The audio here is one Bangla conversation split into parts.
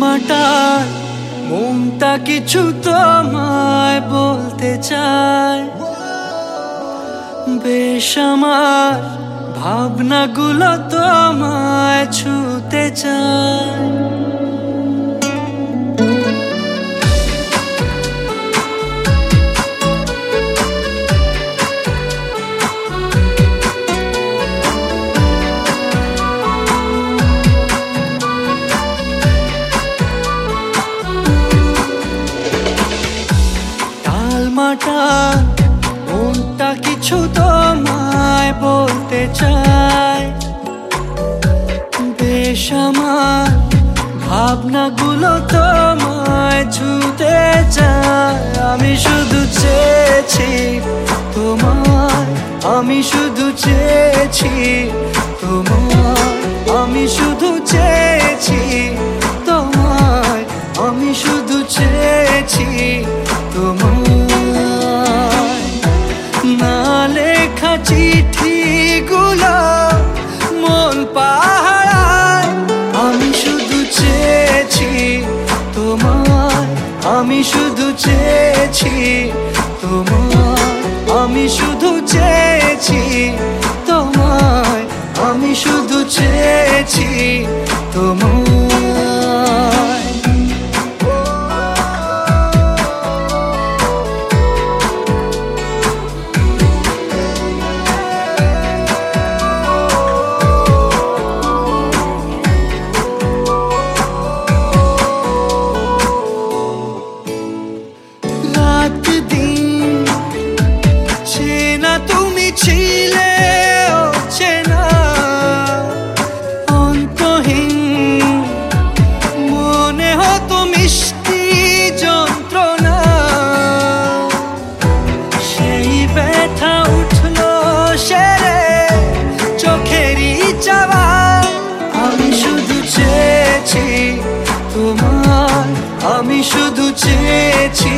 মাটার মনটা কিছু তোমায় বলতে চায়। বেশ আমার ভাবনাগুলো তোমায় ছুতে চায়। টালমাটা মনটা কিছু তোমায় বলতে চায়। বেশ আমার ভাবনাগুলো তোমায় ছুতে চায়। আমি শুধু চেয়েছি তোমায়, আমি শুধু চেয়েছি তোমায়, আমি শুধু চেয়েছি আমি শুধু চেয়েছি তোমার আমি শুধু চেয়েছি তোমায় আমি শুধু চেয়েছি তোমায়। চেয়েছি তোমার আমি শুধু চেয়েছি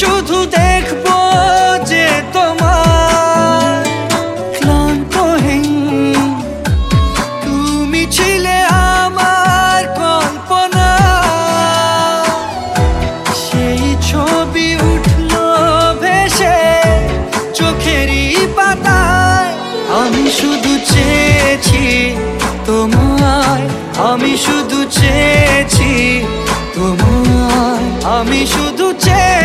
শুধু দেখব যে তোমার ক্লান্তহীন তুমি ছিলে আমার কল্পনা। সেই ছবি উঠল ভেসে চোখেরই পাতায়। আমি শুধু চেয়েছি তোমায় আমি শুধু চেয়েছি তোমায় আমি শুধু চেয়েছি